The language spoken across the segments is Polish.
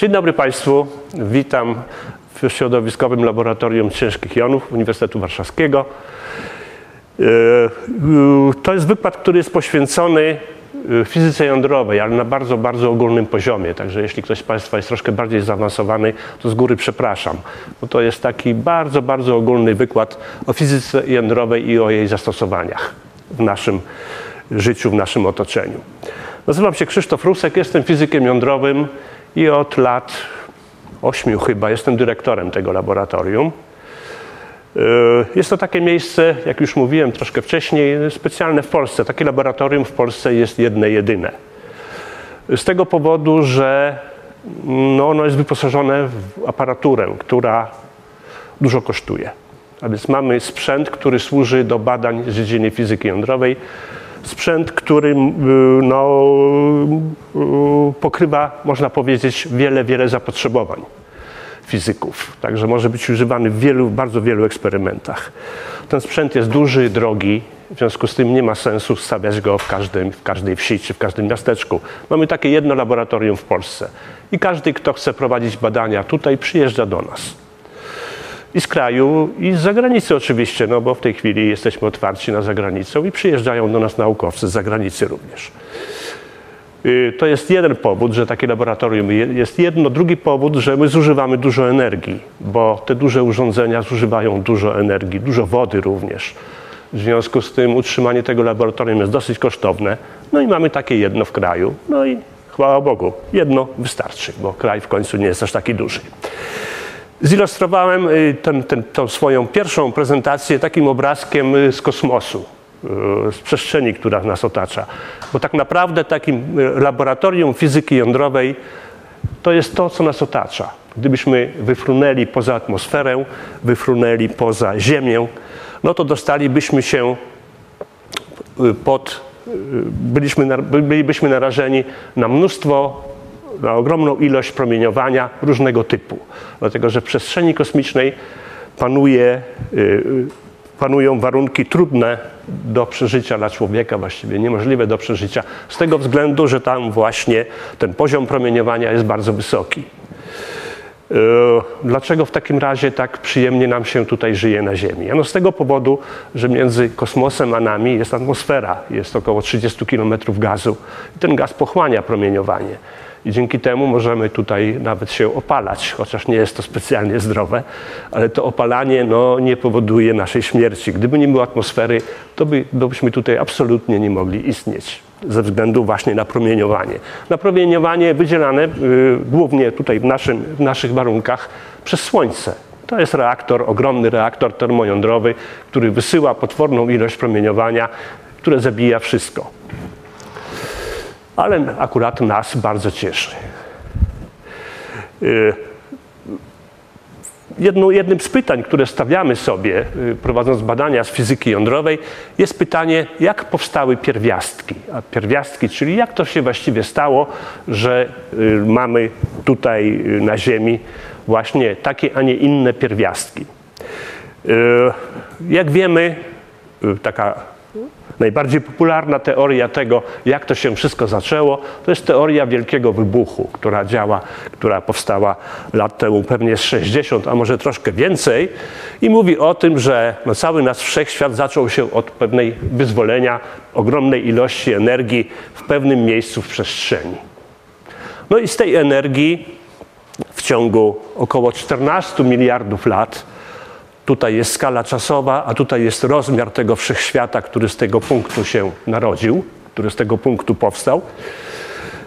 Dzień dobry Państwu. Witam w środowiskowym laboratorium ciężkich jonów Uniwersytetu Warszawskiego. E, to jest wykład, który jest poświęcony e, fizyce jądrowej, ale na bardzo, bardzo ogólnym poziomie. Także jeśli ktoś z Państwa jest troszkę bardziej zaawansowany, to z góry przepraszam, bo to jest taki bardzo, bardzo ogólny wykład o fizyce jądrowej i o jej zastosowaniach w naszym życiu, w naszym otoczeniu. Nazywam się Krzysztof Rusek, jestem fizykiem jądrowym i od lat ośmiu chyba jestem dyrektorem tego laboratorium. E, jest to takie miejsce, jak już mówiłem troszkę wcześniej, specjalne w Polsce. Takie laboratorium w Polsce jest jedne, jedyne. Z tego powodu, że no, ono jest wyposażone w aparaturę, która dużo kosztuje. A więc mamy sprzęt, który służy do badań z dziedziny fizyki jądrowej, sprzęt, który y, no, y, pokrywa, można powiedzieć, wiele, wiele zapotrzebowań fizyków. Także może być używany w wielu, bardzo wielu eksperymentach. Ten sprzęt jest duży, drogi, w związku z tym nie ma sensu stawiać go w, każdym, w każdej wsi czy w każdym miasteczku. Mamy takie jedno laboratorium w Polsce i każdy, kto chce prowadzić badania tutaj, przyjeżdża do nas i z kraju, i z zagranicy oczywiście, no bo w tej chwili jesteśmy otwarci na zagranicę i przyjeżdżają do nas naukowcy z zagranicy również. Y, to jest jeden powód, że takie laboratorium jest jedno. Drugi powód, że my zużywamy dużo energii, bo te duże urządzenia zużywają dużo energii, dużo wody również. W związku z tym utrzymanie tego laboratorium jest dosyć kosztowne. No i mamy takie jedno w kraju. No i chwała Bogu, jedno wystarczy, bo kraj w końcu nie jest aż taki duży. Zilustrowałem y, ten, ten, tą swoją pierwszą prezentację takim obrazkiem y, z kosmosu, y, z przestrzeni, która nas otacza. Bo tak naprawdę takim laboratorium fizyki jądrowej to jest to, co nas otacza. Gdybyśmy wyfrunęli poza atmosferę, wyfrunęli poza Ziemię, no to dostalibyśmy się pod, byliśmy, bylibyśmy narażeni na mnóstwo na ogromną ilość promieniowania różnego typu. Dlatego, że w przestrzeni kosmicznej panuje, y, panują warunki trudne do przeżycia dla człowieka, właściwie niemożliwe do przeżycia, z tego względu, że tam właśnie ten poziom promieniowania jest bardzo wysoki. Y, dlaczego w takim razie tak przyjemnie nam się tutaj żyje na Ziemi? Ano z tego powodu, że między kosmosem a nami jest atmosfera, jest około 30 km gazu i ten gaz pochłania promieniowanie i dzięki temu możemy tutaj nawet się opalać, chociaż nie jest to specjalnie zdrowe, ale to opalanie no, nie powoduje naszej śmierci. Gdyby nie było atmosfery, to, by, to byśmy tutaj absolutnie nie mogli istnieć ze względu właśnie na promieniowanie. Na promieniowanie wydzielane y, głównie tutaj w, naszym, w naszych warunkach przez słońce. To jest reaktor, ogromny reaktor termojądrowy, który wysyła potworną ilość promieniowania, które zabija wszystko ale akurat nas bardzo cieszy. Y, jedno, jednym z pytań, które stawiamy sobie, y, prowadząc badania z fizyki jądrowej, jest pytanie, jak powstały pierwiastki. A pierwiastki, czyli jak to się właściwie stało, że y, mamy tutaj na Ziemi właśnie takie, a nie inne pierwiastki. Jak wiemy, taka Najbardziej popularna teoria tego, jak to się wszystko zaczęło, to jest teoria wielkiego wybuchu, która działa, która powstała lat temu pewnie z 60, a może troszkę więcej i mówi o tym, że no cały nasz wszechświat zaczął się od pewnej wyzwolenia ogromnej ilości energii w pewnym miejscu w przestrzeni. No i z tej energii w ciągu około 14 miliardów lat Tutaj jest skala czasowa, a tutaj jest rozmiar tego wszechświata, który z tego punktu się narodził, który z tego punktu powstał.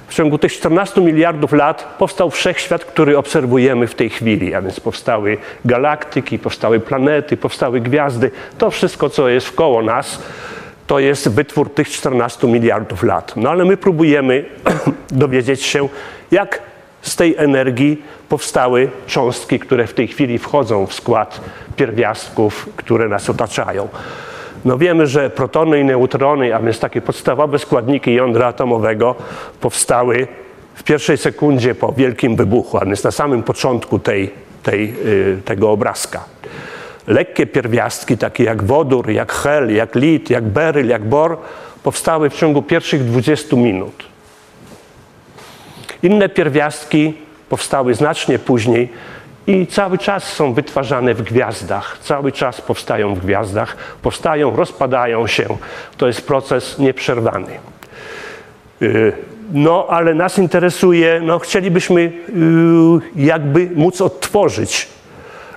W ciągu tych 14 miliardów lat powstał wszechświat, który obserwujemy w tej chwili, a więc powstały galaktyki, powstały planety, powstały gwiazdy. To wszystko, co jest wkoło nas, to jest wytwór tych 14 miliardów lat. No ale my próbujemy dowiedzieć się, jak z tej energii powstały cząstki, które w tej chwili wchodzą w skład pierwiastków, które nas otaczają. No wiemy, że protony i neutrony, a więc takie podstawowe składniki jądra atomowego powstały w pierwszej sekundzie po wielkim wybuchu, a więc na samym początku tej, tej, y, tego obrazka. Lekkie pierwiastki, takie jak wodór, jak hel, jak lit, jak beryl, jak bor, powstały w ciągu pierwszych 20 minut. Inne pierwiastki powstały znacznie później i cały czas są wytwarzane w gwiazdach, cały czas powstają w gwiazdach, powstają, rozpadają się. To jest proces nieprzerwany. Y, no, ale nas interesuje, no, chcielibyśmy y, jakby móc odtworzyć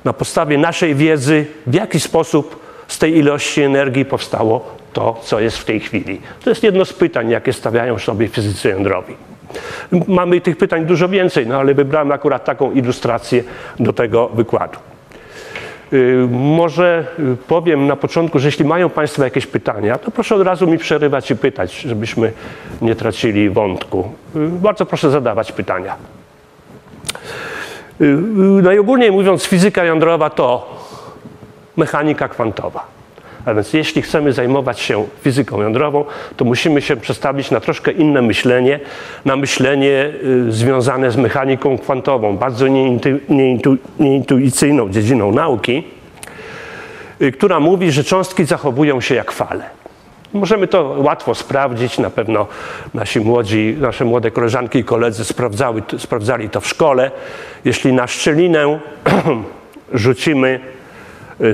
na podstawie naszej wiedzy, w jaki sposób z tej ilości energii powstało to, co jest w tej chwili. To jest jedno z pytań, jakie stawiają sobie fizycy jądrowi. Mamy tych pytań dużo więcej, no ale wybrałem akurat taką ilustrację do tego wykładu. Y, może powiem na początku, że jeśli mają Państwo jakieś pytania, to proszę od razu mi przerywać i pytać, żebyśmy nie tracili wątku. Y, bardzo proszę zadawać pytania. Y, najogólniej mówiąc, fizyka jądrowa to mechanika kwantowa. A więc jeśli chcemy zajmować się fizyką jądrową, to musimy się przestawić na troszkę inne myślenie, na myślenie y, związane z mechaniką kwantową, bardzo nieintu, nieintu, nieintuicyjną dziedziną nauki, y, która mówi, że cząstki zachowują się jak fale. Możemy to łatwo sprawdzić, na pewno nasi młodzi, nasze młode koleżanki i koledzy sprawdzali to w szkole. Jeśli na szczelinę rzucimy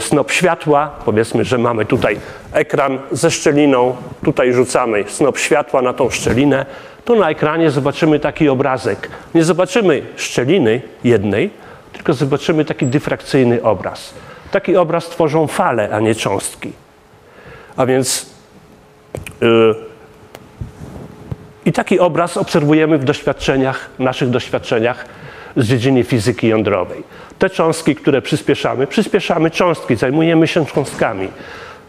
snop światła. Powiedzmy, że mamy tutaj ekran ze szczeliną, tutaj rzucamy snop światła na tą szczelinę, to na ekranie zobaczymy taki obrazek. Nie zobaczymy szczeliny jednej, tylko zobaczymy taki dyfrakcyjny obraz. Taki obraz tworzą fale, a nie cząstki. A więc yy, i taki obraz obserwujemy w doświadczeniach, naszych doświadczeniach z dziedziny fizyki jądrowej. Te cząstki, które przyspieszamy, przyspieszamy cząstki, zajmujemy się cząstkami.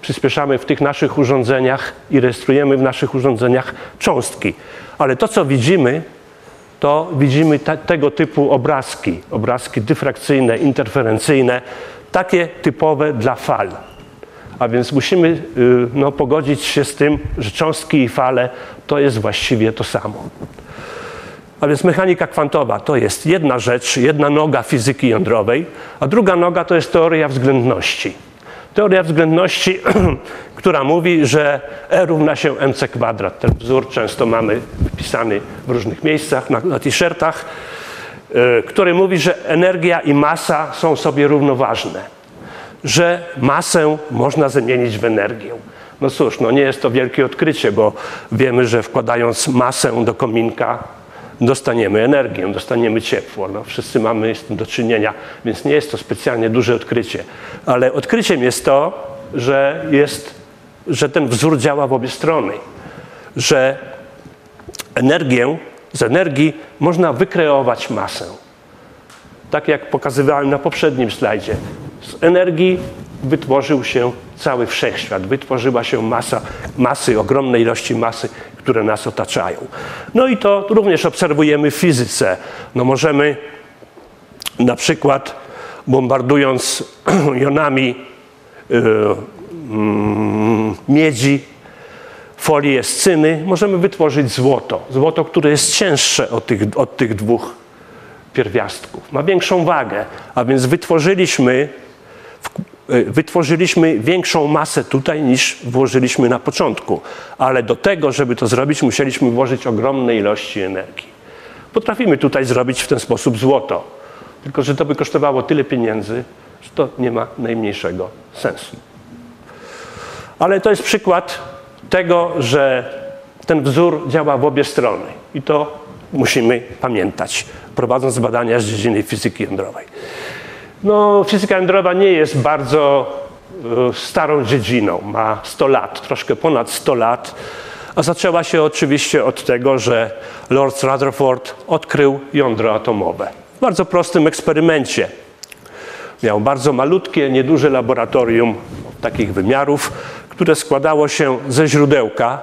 Przyspieszamy w tych naszych urządzeniach i rejestrujemy w naszych urządzeniach cząstki. Ale to, co widzimy, to widzimy te, tego typu obrazki, obrazki dyfrakcyjne, interferencyjne, takie typowe dla fal. A więc musimy y, no, pogodzić się z tym, że cząstki i fale to jest właściwie to samo. A więc mechanika kwantowa to jest jedna rzecz, jedna noga fizyki jądrowej, a druga noga to jest teoria względności. Teoria względności, która mówi, że E równa się mc kwadrat. Ten wzór często mamy wpisany w różnych miejscach, na, na t-shirtach, yy, który mówi, że energia i masa są sobie równoważne. Że masę można zamienić w energię. No cóż, no nie jest to wielkie odkrycie, bo wiemy, że wkładając masę do kominka, dostaniemy energię, dostaniemy ciepło. No, wszyscy mamy z tym do czynienia, więc nie jest to specjalnie duże odkrycie. Ale odkryciem jest to, że, jest, że ten wzór działa w obie strony, że energię, z energii można wykreować masę. Tak jak pokazywałem na poprzednim slajdzie. Z energii wytworzył się cały wszechświat, wytworzyła się masa, masy, ogromnej ilości masy, które nas otaczają. No i to również obserwujemy w fizyce. No możemy na przykład bombardując jonami yy, miedzi, folię z cyny, możemy wytworzyć złoto. Złoto, które jest cięższe od tych, od tych dwóch pierwiastków. Ma większą wagę, a więc wytworzyliśmy wytworzyliśmy większą masę tutaj niż włożyliśmy na początku, ale do tego, żeby to zrobić, musieliśmy włożyć ogromne ilości energii. Potrafimy tutaj zrobić w ten sposób złoto, tylko że to by kosztowało tyle pieniędzy, że to nie ma najmniejszego sensu. Ale to jest przykład tego, że ten wzór działa w obie strony i to musimy pamiętać, prowadząc badania z dziedziny fizyki jądrowej. No, fizyka jądrowa nie jest bardzo e, starą dziedziną. Ma 100 lat, troszkę ponad 100 lat. A zaczęła się oczywiście od tego, że Lord Rutherford odkrył jądro atomowe. W bardzo prostym eksperymencie. Miał bardzo malutkie, nieduże laboratorium takich wymiarów, które składało się ze źródełka,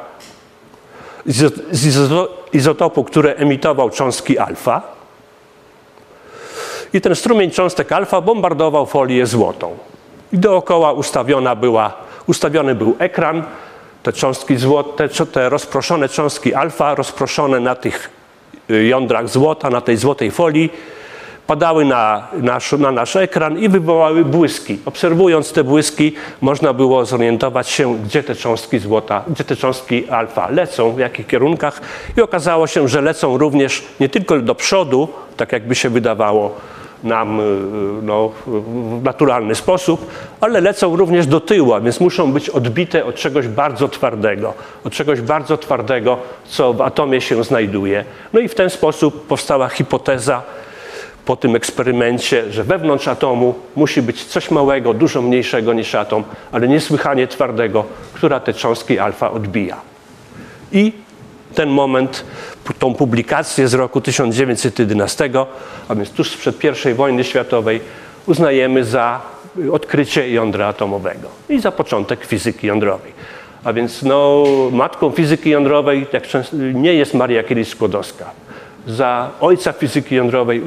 z izotopu, które emitował cząstki alfa, i ten strumień cząstek alfa bombardował folię złotą. I dookoła ustawiona była, ustawiony był ekran, te cząstki złote, te rozproszone cząstki alfa, rozproszone na tych y, jądrach złota, na tej złotej folii, padały na nasz, na nasz ekran i wywołały błyski. Obserwując te błyski, można było zorientować się, gdzie te cząstki złota, gdzie te cząstki alfa lecą, w jakich kierunkach. I okazało się, że lecą również nie tylko do przodu, tak jakby się wydawało nam y, no, w naturalny sposób, ale lecą również do tyłu, więc muszą być odbite od czegoś bardzo twardego, od czegoś bardzo twardego, co w atomie się znajduje. No i w ten sposób powstała hipoteza, po tym eksperymencie, że wewnątrz atomu musi być coś małego, dużo mniejszego niż atom, ale niesłychanie twardego, która te cząstki alfa odbija. I ten moment, tą publikację z roku 1911, a więc tuż przed I wojny światowej, uznajemy za odkrycie jądra atomowego i za początek fizyki jądrowej. A więc no, matką fizyki jądrowej nie jest Maria Curie-Skłodowska za ojca fizyki jądrowej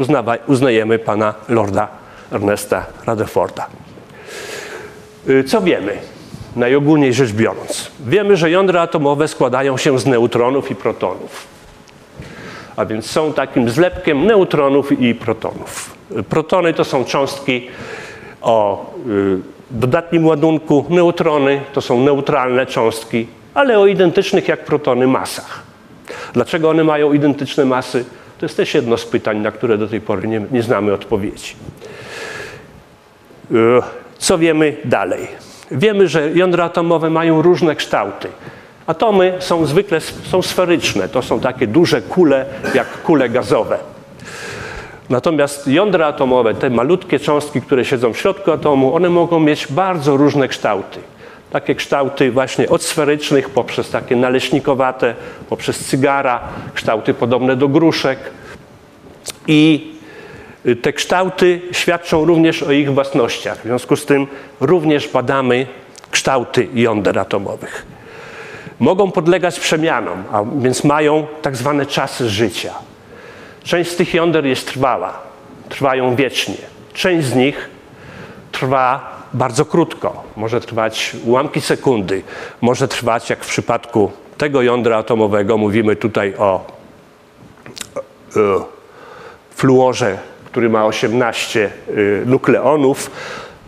uznajemy pana Lorda Ernesta Rutherforda. Y, co wiemy? Najogólniej rzecz biorąc. Wiemy, że jądra atomowe składają się z neutronów i protonów. A więc są takim zlepkiem neutronów i protonów. Protony to są cząstki o y, dodatnim ładunku, neutrony to są neutralne cząstki, ale o identycznych jak protony masach. Dlaczego one mają identyczne masy? To jest też jedno z pytań, na które do tej pory nie, nie znamy odpowiedzi. E, co wiemy dalej? Wiemy, że jądra atomowe mają różne kształty. Atomy są zwykle są sferyczne, to są takie duże kule, jak kule gazowe. Natomiast jądra atomowe, te malutkie cząstki, które siedzą w środku atomu, one mogą mieć bardzo różne kształty takie kształty właśnie od sferycznych poprzez takie naleśnikowate, poprzez cygara, kształty podobne do gruszek. I te kształty świadczą również o ich własnościach. W związku z tym również badamy kształty jąder atomowych. Mogą podlegać przemianom, a więc mają tak zwane czasy życia. Część z tych jąder jest trwała, trwają wiecznie. Część z nich trwa bardzo krótko. Może trwać ułamki sekundy. Może trwać, jak w przypadku tego jądra atomowego, mówimy tutaj o e, fluorze, który ma 18 e, nukleonów.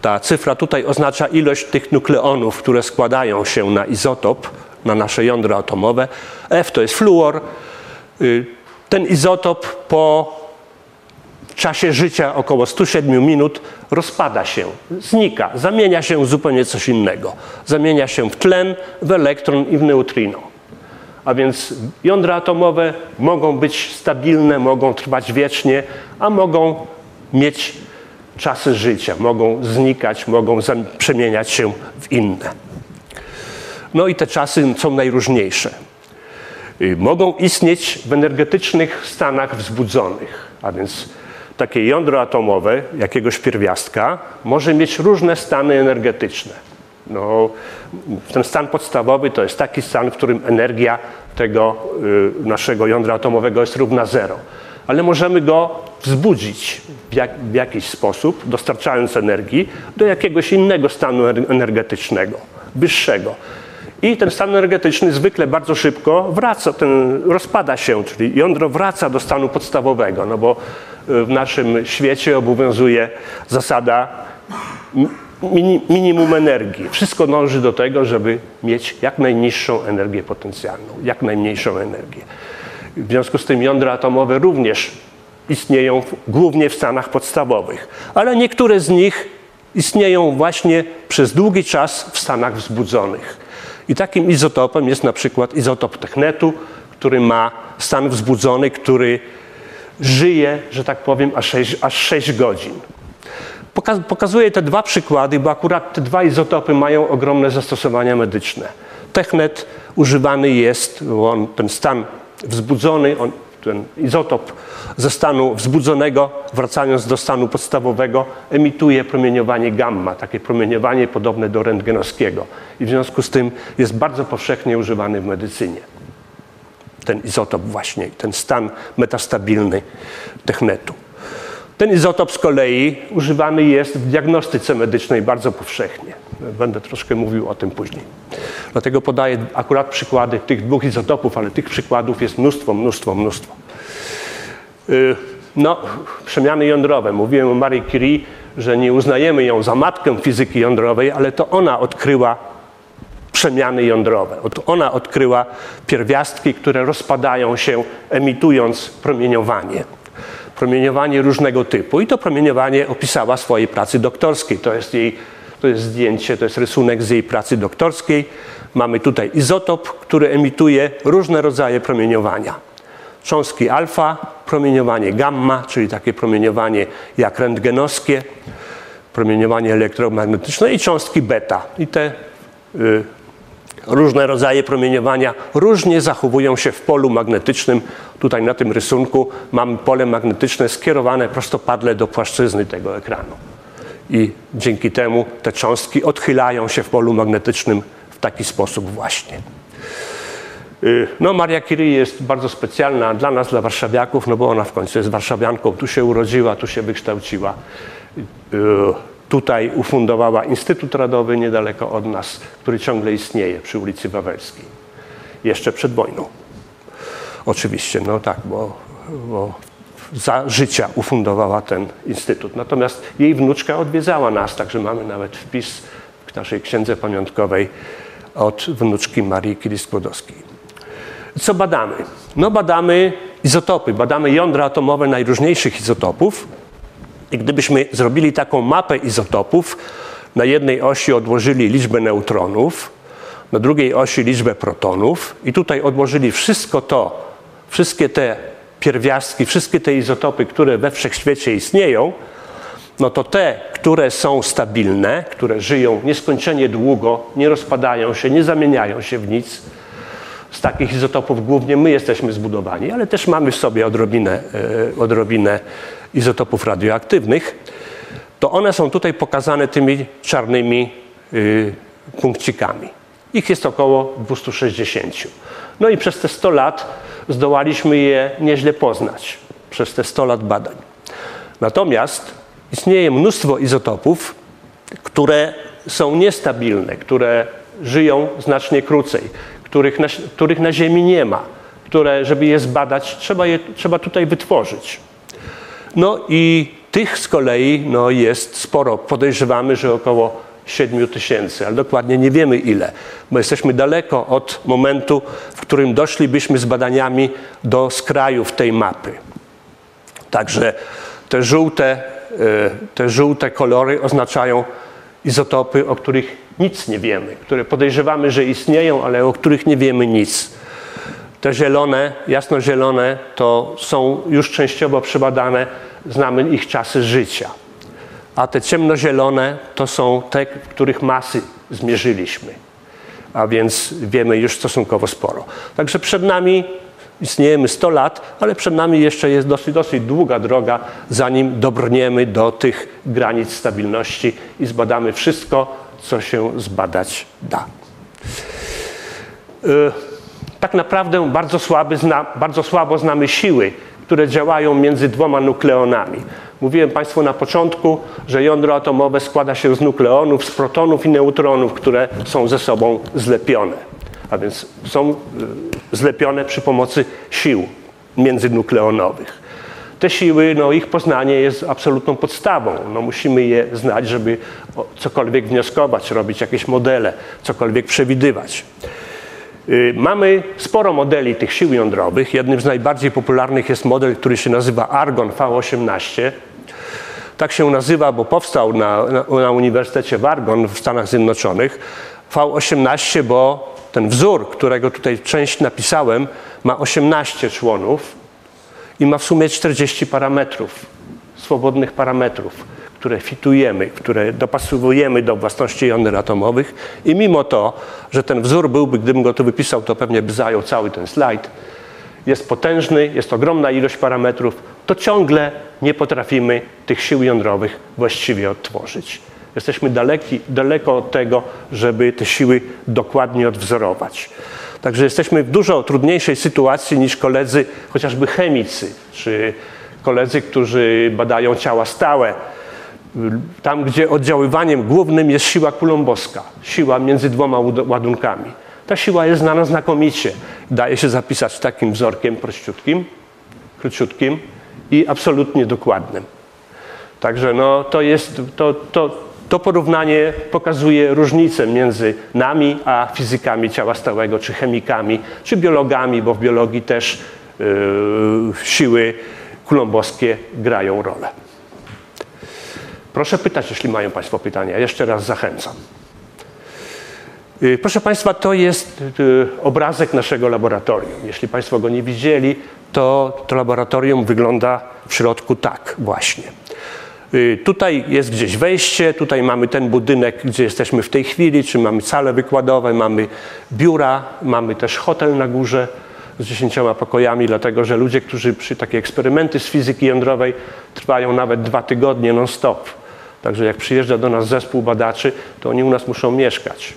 Ta cyfra tutaj oznacza ilość tych nukleonów, które składają się na izotop, na nasze jądro atomowe. F to jest fluor. E, ten izotop po czasie życia około 107 minut rozpada się, znika, zamienia się w zupełnie coś innego. Zamienia się w tlen, w elektron i w neutrino. A więc jądra atomowe mogą być stabilne, mogą trwać wiecznie, a mogą mieć czasy życia, mogą znikać, mogą przemieniać się w inne. No i te czasy są najróżniejsze. Y, mogą istnieć w energetycznych stanach wzbudzonych, a więc takie jądro atomowe jakiegoś pierwiastka może mieć różne stany energetyczne. No, ten stan podstawowy to jest taki stan, w którym energia tego y, naszego jądra atomowego jest równa zero. Ale możemy go wzbudzić w, jak, w jakiś sposób, dostarczając energii do jakiegoś innego stanu energetycznego, wyższego. I ten stan energetyczny zwykle bardzo szybko wraca, ten rozpada się, czyli jądro wraca do stanu podstawowego, no bo w naszym świecie obowiązuje zasada minimum energii. Wszystko dąży do tego, żeby mieć jak najniższą energię potencjalną, jak najmniejszą energię. W związku z tym jądra atomowe również istnieją głównie w stanach podstawowych, ale niektóre z nich istnieją właśnie przez długi czas w stanach wzbudzonych. I takim izotopem jest na przykład izotop technetu, który ma stan wzbudzony, który żyje, że tak powiem, aż 6, aż 6 godzin. Pokazuję te dwa przykłady, bo akurat te dwa izotopy mają ogromne zastosowania medyczne. Technet używany jest, on, ten stan wzbudzony, on, ten izotop ze stanu wzbudzonego, wracając do stanu podstawowego, emituje promieniowanie gamma, takie promieniowanie podobne do rentgenowskiego. I w związku z tym jest bardzo powszechnie używany w medycynie ten izotop właśnie, ten stan metastabilny technetu. Ten izotop z kolei używany jest w diagnostyce medycznej bardzo powszechnie. Będę troszkę mówił o tym później. Dlatego podaję akurat przykłady tych dwóch izotopów, ale tych przykładów jest mnóstwo, mnóstwo, mnóstwo. Y, No, przemiany jądrowe. Mówiłem o Marie Curie, że nie uznajemy ją za matkę fizyki jądrowej, ale to ona odkryła przemiany jądrowe. Ona odkryła pierwiastki, które rozpadają się, emitując promieniowanie. Promieniowanie różnego typu. I to promieniowanie opisała w swojej pracy doktorskiej. To jest jej to jest zdjęcie, to jest rysunek z jej pracy doktorskiej. Mamy tutaj izotop, który emituje różne rodzaje promieniowania. Cząstki alfa, promieniowanie gamma, czyli takie promieniowanie jak rentgenowskie, promieniowanie elektromagnetyczne i cząstki beta. I te y, różne rodzaje promieniowania różnie zachowują się w polu magnetycznym. Tutaj na tym rysunku mamy pole magnetyczne skierowane prostopadle do płaszczyzny tego ekranu. I dzięki temu te cząstki odchylają się w polu magnetycznym w taki sposób właśnie. Y, no, Maria Curie jest bardzo specjalna dla nas, dla warszawiaków, no bo ona w końcu jest warszawianką, tu się urodziła, tu się wykształciła. Tutaj ufundowała Instytut Radowy niedaleko od nas, który ciągle istnieje przy ulicy Wawelskiej. Jeszcze przed wojną. Oczywiście, no tak, bo, bo za życia ufundowała ten instytut. Natomiast jej wnuczka odwiedzała nas, także mamy nawet wpis w naszej księdze pamiątkowej od wnuczki Marii Curie-Skłodowskiej. Co badamy? No badamy izotopy, badamy jądra atomowe najróżniejszych izotopów. I gdybyśmy zrobili taką mapę izotopów, na jednej osi odłożyli liczbę neutronów, na drugiej osi liczbę protonów i tutaj odłożyli wszystko to, wszystkie te pierwiastki, wszystkie te izotopy, które we wszechświecie istnieją, no to te, które są stabilne, które żyją nieskończenie długo, nie rozpadają się, nie zamieniają się w nic, z takich izotopów głównie my jesteśmy zbudowani, ale też mamy w sobie odrobinę, e, odrobinę izotopów radioaktywnych, to one są tutaj pokazane tymi czarnymi y, punkcikami. Ich jest około 260. No i przez te 100 lat zdołaliśmy je nieźle poznać, przez te 100 lat badań. Natomiast istnieje mnóstwo izotopów, które są niestabilne, które żyją znacznie krócej, których na, których na Ziemi nie ma, które, żeby je zbadać, trzeba, je, trzeba tutaj wytworzyć. No i tych z kolei no, jest sporo. Podejrzewamy, że około 7 tysięcy, ale dokładnie nie wiemy ile, bo jesteśmy daleko od momentu, w którym doszlibyśmy z badaniami do skrajów tej mapy. Także te żółte, e, te żółte kolory oznaczają izotopy, o których nic nie wiemy, które podejrzewamy, że istnieją, ale o których nie wiemy nic. Te zielone, jasno-zielone, to są już częściowo przebadane, znamy ich czasy życia. A te ciemnozielone to są te, których masy zmierzyliśmy. A więc wiemy już stosunkowo sporo. Także przed nami istniejemy 100 lat, ale przed nami jeszcze jest dosyć, dosyć długa droga, zanim dobrniemy do tych granic stabilności i zbadamy wszystko, co się zbadać da. Y, tak naprawdę bardzo, słaby zna, bardzo słabo znamy siły, które działają między dwoma nukleonami. Mówiłem Państwu na początku, że jądro atomowe składa się z nukleonów, z protonów i neutronów, które są ze sobą zlepione. A więc są y, zlepione przy pomocy sił międzynukleonowych. Te siły, no, ich poznanie jest absolutną podstawą. No, musimy je znać, żeby cokolwiek wnioskować, robić jakieś modele, cokolwiek przewidywać. Y, mamy sporo modeli tych sił jądrowych. Jednym z najbardziej popularnych jest model, który się nazywa Argon V18. Tak się nazywa, bo powstał na, na, na Uniwersytecie w Argon w Stanach Zjednoczonych. V18, bo ten wzór, którego tutaj część napisałem, ma 18 członów i ma w sumie 40 parametrów, swobodnych parametrów które fitujemy, które dopasowujemy do własności jąder atomowych i mimo to, że ten wzór byłby, gdybym go tu wypisał, to pewnie by zajął cały ten slajd, jest potężny, jest ogromna ilość parametrów, to ciągle nie potrafimy tych sił jądrowych właściwie odtworzyć. Jesteśmy daleki, daleko od tego, żeby te siły dokładnie odwzorować. Także jesteśmy w dużo trudniejszej sytuacji niż koledzy, chociażby chemicy, czy koledzy, którzy badają ciała stałe, tam, gdzie oddziaływaniem głównym jest siła kulumbowska, siła między dwoma ładunkami. Ta siła jest znana znakomicie. Daje się zapisać takim wzorkiem prościutkim, króciutkim i absolutnie dokładnym. Także no, to, jest, to, to, to porównanie pokazuje różnicę między nami a fizykami ciała stałego, czy chemikami, czy biologami, bo w biologii też yy, siły kulumbowskie grają rolę. Proszę pytać, jeśli mają Państwo pytania. Jeszcze raz zachęcam. Y, proszę Państwa, to jest y, obrazek naszego laboratorium. Jeśli Państwo go nie widzieli, to to laboratorium wygląda w środku tak właśnie. Y, tutaj jest gdzieś wejście, tutaj mamy ten budynek, gdzie jesteśmy w tej chwili, czy mamy sale wykładowe, mamy biura, mamy też hotel na górze z dziesięcioma pokojami, dlatego że ludzie, którzy przy takie eksperymenty z fizyki jądrowej trwają nawet dwa tygodnie non-stop. Także jak przyjeżdża do nas zespół badaczy, to oni u nas muszą mieszkać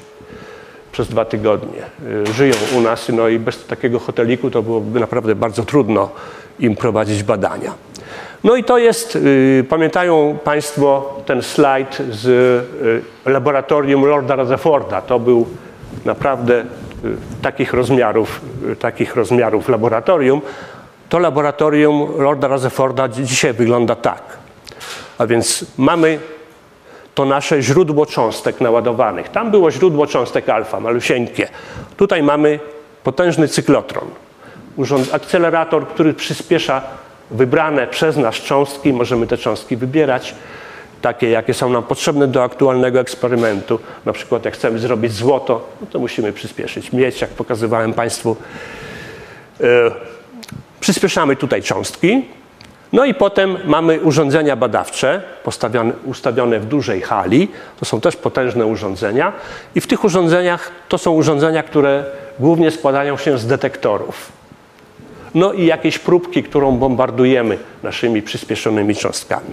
przez dwa tygodnie. Y, żyją u nas, no i bez takiego hoteliku to byłoby naprawdę bardzo trudno im prowadzić badania. No i to jest, y, pamiętają Państwo ten slajd z y, laboratorium Lorda Rutherforda. To był naprawdę takich rozmiarów, takich rozmiarów laboratorium. To laboratorium Lorda Rutherforda dzisiaj wygląda tak. A więc mamy to nasze źródło cząstek naładowanych. Tam było źródło cząstek alfa, malusieńkie. Tutaj mamy potężny cyklotron. Urząd, akcelerator, który przyspiesza wybrane przez nas cząstki. Możemy te cząstki wybierać, takie jakie są nam potrzebne do aktualnego eksperymentu. Na przykład jak chcemy zrobić złoto, no to musimy przyspieszyć miedź, jak pokazywałem Państwu. Yy, przyspieszamy tutaj cząstki, no i potem mamy urządzenia badawcze ustawione w dużej hali. To są też potężne urządzenia. I w tych urządzeniach to są urządzenia, które głównie składają się z detektorów. No i jakieś próbki, którą bombardujemy naszymi przyspieszonymi cząstkami.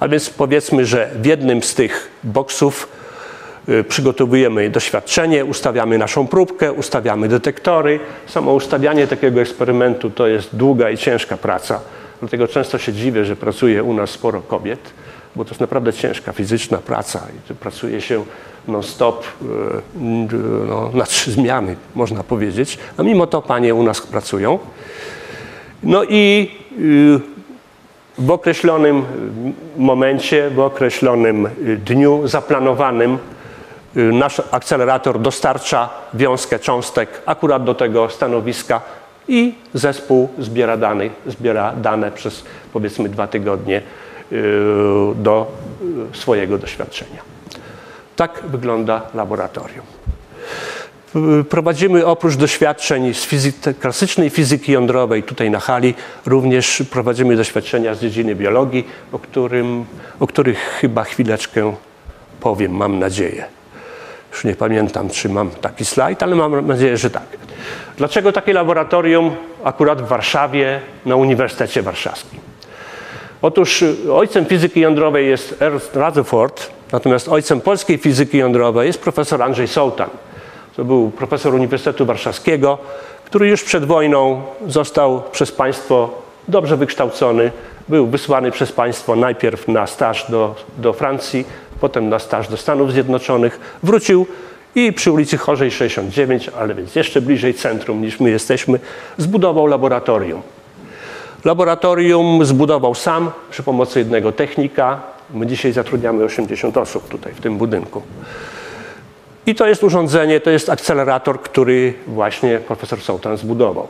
A więc powiedzmy, że w jednym z tych boksów y, przygotowujemy doświadczenie, ustawiamy naszą próbkę, ustawiamy detektory. Samo ustawianie takiego eksperymentu to jest długa i ciężka praca Dlatego często się dziwię, że pracuje u nas sporo kobiet, bo to jest naprawdę ciężka fizyczna praca i pracuje się non-stop e, no, na trzy zmiany, można powiedzieć, a mimo to panie u nas pracują. No i y, w określonym momencie, w określonym dniu zaplanowanym nasz akcelerator dostarcza wiązkę cząstek akurat do tego stanowiska, i zespół zbiera dane, zbiera dane przez powiedzmy dwa tygodnie y, do y, swojego doświadczenia. Tak wygląda laboratorium. Y, prowadzimy oprócz doświadczeń z fizyki, klasycznej fizyki jądrowej tutaj na hali, również prowadzimy doświadczenia z dziedziny biologii, o, którym, o których chyba chwileczkę powiem, mam nadzieję. Już nie pamiętam, czy mam taki slajd, ale mam nadzieję, że tak. Dlaczego takie laboratorium akurat w Warszawie, na Uniwersytecie Warszawskim? Otóż ojcem fizyki jądrowej jest Ernst Rutherford, natomiast ojcem polskiej fizyki jądrowej jest profesor Andrzej Sołtan. To był profesor Uniwersytetu Warszawskiego, który już przed wojną został przez państwo dobrze wykształcony. Był wysłany przez państwo najpierw na staż do, do Francji, potem na staż do Stanów Zjednoczonych. Wrócił i przy ulicy Chorzej 69, ale więc jeszcze bliżej centrum niż my jesteśmy, zbudował laboratorium. Laboratorium zbudował sam przy pomocy jednego technika. My dzisiaj zatrudniamy 80 osób tutaj w tym budynku. I to jest urządzenie, to jest akcelerator, który właśnie profesor Sołtan zbudował.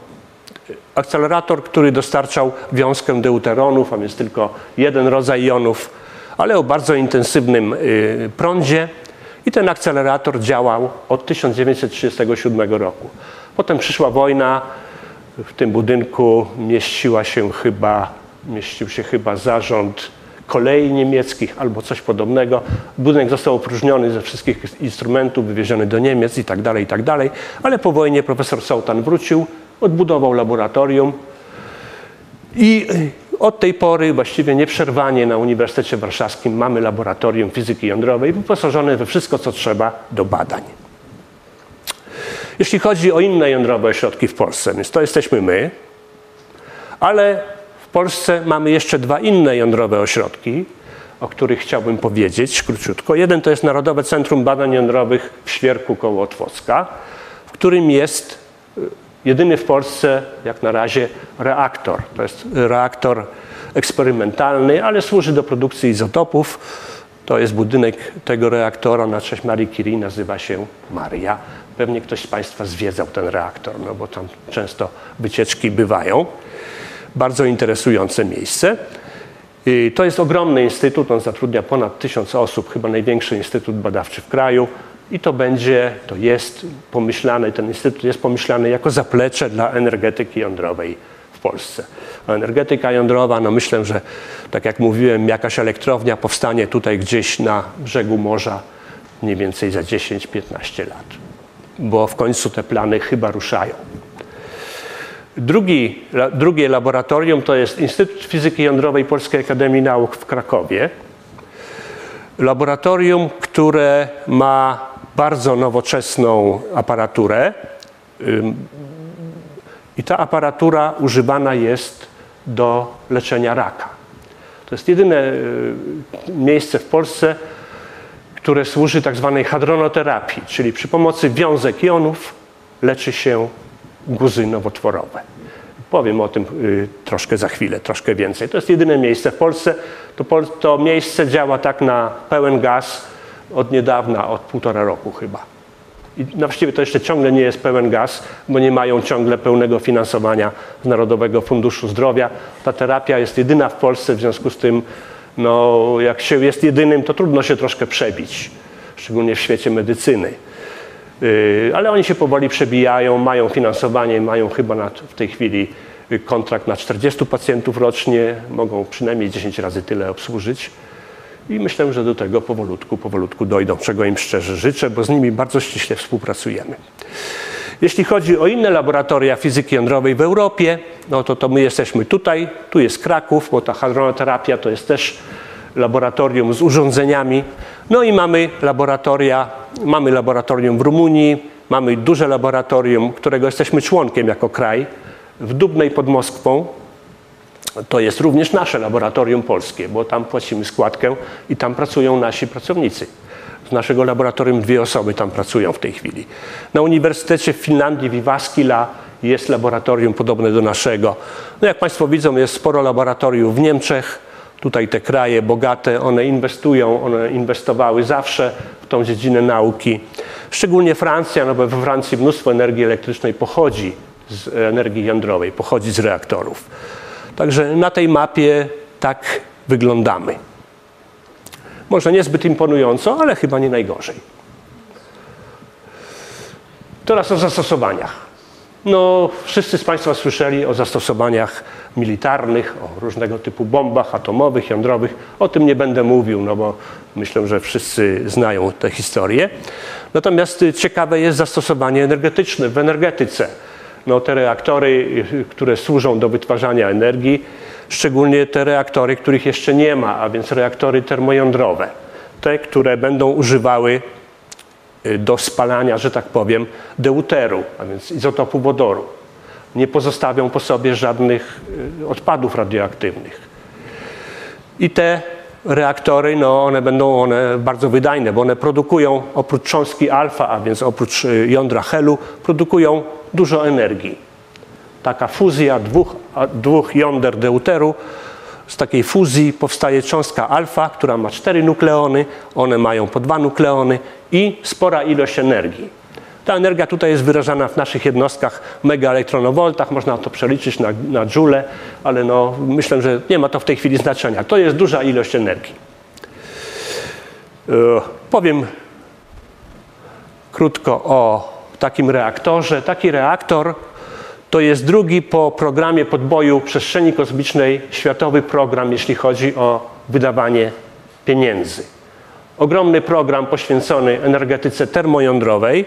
Akcelerator, który dostarczał wiązkę deuteronów, a więc tylko jeden rodzaj jonów, ale o bardzo intensywnym y, prądzie i ten akcelerator działał od 1937 roku. Potem przyszła wojna, w tym budynku mieściła się chyba, mieścił się chyba zarząd kolei niemieckich albo coś podobnego. Budynek został opróżniony ze wszystkich instrumentów, wywieziony do Niemiec i tak dalej, i tak dalej. Ale po wojnie profesor Sołtan wrócił, odbudował laboratorium i od tej pory właściwie nieprzerwanie na Uniwersytecie Warszawskim mamy laboratorium fizyki jądrowej wyposażone we wszystko, co trzeba do badań. Jeśli chodzi o inne jądrowe ośrodki w Polsce, więc to jesteśmy my, ale w Polsce mamy jeszcze dwa inne jądrowe ośrodki, o których chciałbym powiedzieć króciutko. Jeden to jest Narodowe Centrum Badań Jądrowych w Świerku koło Otwocka, w którym jest jedyny w Polsce jak na razie reaktor. To jest reaktor eksperymentalny, ale służy do produkcji izotopów. To jest budynek tego reaktora na cześć Marii Curie, nazywa się Maria. Pewnie ktoś z Państwa zwiedzał ten reaktor, no bo tam często wycieczki bywają. Bardzo interesujące miejsce. I to jest ogromny instytut, on zatrudnia ponad tysiąc osób, chyba największy instytut badawczy w kraju. I to będzie, to jest pomyślane, ten instytut jest pomyślany jako zaplecze dla energetyki jądrowej w Polsce. Energetyka jądrowa, no myślę, że tak jak mówiłem, jakaś elektrownia powstanie tutaj gdzieś na brzegu morza mniej więcej za 10-15 lat, bo w końcu te plany chyba ruszają. Drugi, drugie laboratorium to jest Instytut Fizyki Jądrowej Polskiej Akademii Nauk w Krakowie. Laboratorium, które ma bardzo nowoczesną aparaturę i ta aparatura używana jest do leczenia raka. To jest jedyne y, miejsce w Polsce, które służy tak zwanej hadronoterapii, czyli przy pomocy wiązek jonów leczy się guzy nowotworowe. Powiem o tym y, troszkę za chwilę, troszkę więcej. To jest jedyne miejsce w Polsce. To, to miejsce działa tak na pełen gaz od niedawna, od półtora roku chyba. I właściwie to jeszcze ciągle nie jest pełen gaz, bo nie mają ciągle pełnego finansowania z Narodowego Funduszu Zdrowia. Ta terapia jest jedyna w Polsce, w związku z tym, no, jak się jest jedynym, to trudno się troszkę przebić, szczególnie w świecie medycyny. Yy, ale oni się powoli przebijają, mają finansowanie, mają chyba na, w tej chwili kontrakt na 40 pacjentów rocznie, mogą przynajmniej 10 razy tyle obsłużyć. I myślę, że do tego powolutku, powolutku dojdą, czego im szczerze życzę, bo z nimi bardzo ściśle współpracujemy. Jeśli chodzi o inne laboratoria fizyki jądrowej w Europie, no to, to my jesteśmy tutaj, tu jest Kraków, bo ta hadronoterapia to jest też laboratorium z urządzeniami. No i mamy laboratoria, mamy laboratorium w Rumunii, mamy duże laboratorium, którego jesteśmy członkiem jako kraj, w Dubnej pod Moskwą, to jest również nasze laboratorium polskie, bo tam płacimy składkę i tam pracują nasi pracownicy. Z naszego laboratorium dwie osoby tam pracują w tej chwili. Na Uniwersytecie w Finlandii, w Iwaskila jest laboratorium podobne do naszego. No jak Państwo widzą, jest sporo laboratoriów w Niemczech. Tutaj te kraje bogate, one inwestują, one inwestowały zawsze w tą dziedzinę nauki. Szczególnie Francja, no bo we Francji mnóstwo energii elektrycznej pochodzi z energii jądrowej, pochodzi z reaktorów. Także na tej mapie tak wyglądamy. Może niezbyt imponująco, ale chyba nie najgorzej. Teraz o zastosowaniach. No, wszyscy z Państwa słyszeli o zastosowaniach militarnych, o różnego typu bombach atomowych, jądrowych. O tym nie będę mówił, no bo myślę, że wszyscy znają tę historię. Natomiast ciekawe jest zastosowanie energetyczne w energetyce no, te reaktory, które służą do wytwarzania energii, szczególnie te reaktory, których jeszcze nie ma, a więc reaktory termojądrowe. Te, które będą używały y, do spalania, że tak powiem, deuteru, a więc izotopu wodoru. Nie pozostawią po sobie żadnych y, odpadów radioaktywnych. I te reaktory, no one będą one bardzo wydajne, bo one produkują oprócz cząstki alfa, a więc oprócz y, jądra helu, produkują dużo energii. Taka fuzja dwóch, dwóch jąder deuteru, z takiej fuzji powstaje cząstka alfa, która ma cztery nukleony, one mają po dwa nukleony i spora ilość energii. Ta energia tutaj jest wyrażana w naszych jednostkach megaelektronowoltach, można to przeliczyć na, na joule, ale no, myślę, że nie ma to w tej chwili znaczenia. To jest duża ilość energii. E, powiem krótko o takim reaktorze. Taki reaktor to jest drugi po programie podboju przestrzeni kosmicznej światowy program, jeśli chodzi o wydawanie pieniędzy. Ogromny program poświęcony energetyce termojądrowej,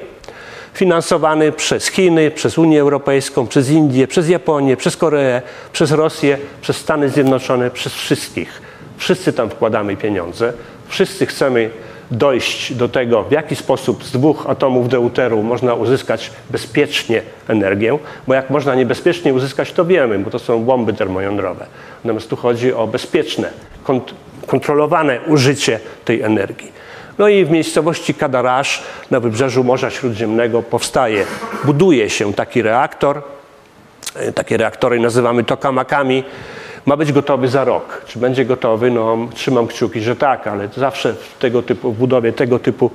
finansowany przez Chiny, przez Unię Europejską, przez Indię, przez Japonię, przez Koreę, przez Rosję, przez Stany Zjednoczone, przez wszystkich. Wszyscy tam wkładamy pieniądze, wszyscy chcemy dojść do tego, w jaki sposób z dwóch atomów deuteru można uzyskać bezpiecznie energię, bo jak można niebezpiecznie uzyskać, to wiemy, bo to są bomby termojądrowe. Natomiast tu chodzi o bezpieczne, kont kontrolowane użycie tej energii. No i w miejscowości Kadarasz na wybrzeżu Morza Śródziemnego powstaje, buduje się taki reaktor. E, takie reaktory nazywamy tokamakami. Ma być gotowy za rok. Czy będzie gotowy? No, trzymam kciuki, że tak, ale zawsze w, tego typu, w budowie tego typu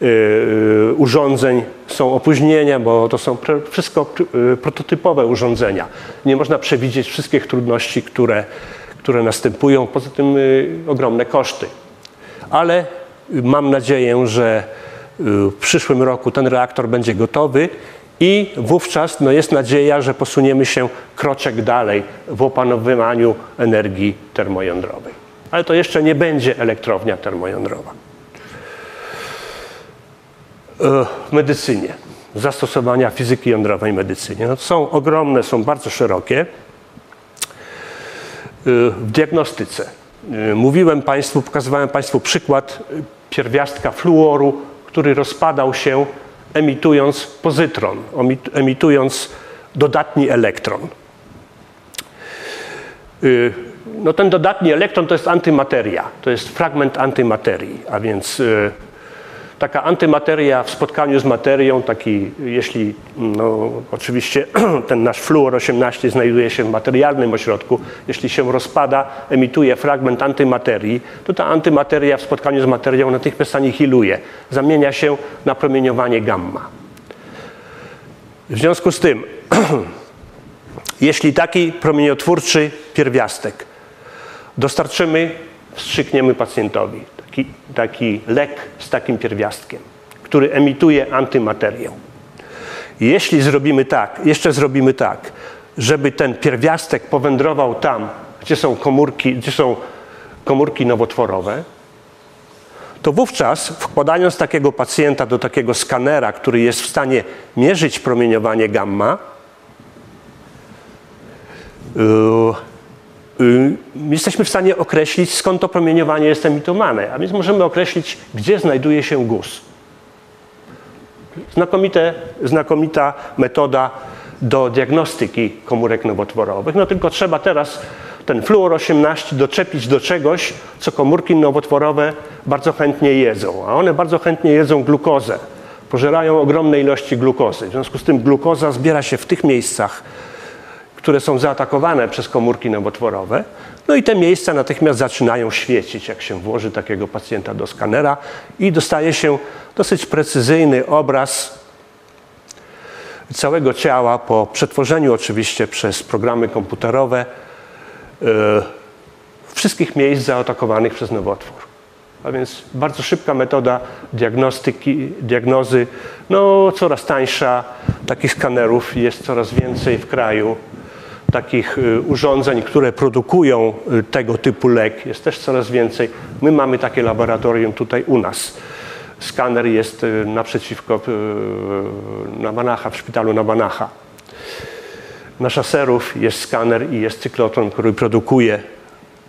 yy, urządzeń są opóźnienia, bo to są wszystko prototypowe urządzenia. Nie można przewidzieć wszystkich trudności, które, które następują. Poza tym ogromne koszty. Ale mam nadzieję, że w przyszłym roku ten reaktor będzie gotowy i wówczas no, jest nadzieja, że posuniemy się kroczek dalej w opanowywaniu energii termojądrowej. Ale to jeszcze nie będzie elektrownia termojądrowa. E, w medycynie, zastosowania fizyki jądrowej w medycynie no, są ogromne, są bardzo szerokie. E, w diagnostyce. E, mówiłem Państwu, pokazywałem Państwu przykład pierwiastka fluoru, który rozpadał się emitując pozytron, emitując dodatni elektron. Y, no ten dodatni elektron to jest antymateria, to jest fragment antymaterii, a więc taka antymateria w spotkaniu z materią, taki, jeśli no, oczywiście ten nasz fluor 18 znajduje się w materialnym ośrodku, jeśli się rozpada, emituje fragment antymaterii, to ta antymateria w spotkaniu z materią natychmiast anihiluje, zamienia się na promieniowanie gamma. W związku z tym, jeśli taki promieniotwórczy pierwiastek dostarczymy, wstrzykniemy pacjentowi, taki, lek z takim pierwiastkiem, który emituje antymaterię. Jeśli zrobimy tak, jeszcze zrobimy tak, żeby ten pierwiastek powędrował tam, gdzie są komórki, gdzie są komórki nowotworowe, to wówczas wkładając takiego pacjenta do takiego skanera, który jest w stanie mierzyć promieniowanie gamma, yy, jesteśmy w stanie określić, skąd to promieniowanie jest emitowane, a więc możemy określić, gdzie znajduje się guz. Znakomite, znakomita metoda do diagnostyki komórek nowotworowych. No tylko trzeba teraz ten fluor 18 doczepić do czegoś, co komórki nowotworowe bardzo chętnie jedzą. A one bardzo chętnie jedzą glukozę. Pożerają ogromne ilości glukozy. W związku z tym glukoza zbiera się w tych miejscach, które są zaatakowane przez komórki nowotworowe. No i te miejsca natychmiast zaczynają świecić, jak się włoży takiego pacjenta do skanera i dostaje się dosyć precyzyjny obraz całego ciała po przetworzeniu oczywiście przez programy komputerowe yy, wszystkich miejsc zaatakowanych przez nowotwór. A więc bardzo szybka metoda diagnostyki, diagnozy, no coraz tańsza. Takich skanerów jest coraz więcej w kraju takich y, urządzeń, które produkują y, tego typu lek jest też coraz więcej. My mamy takie laboratorium tutaj u nas. Skaner jest y, naprzeciwko na Banacha, w szpitalu na Banacha. Na szaserów jest skaner i jest cyklotron, który produkuje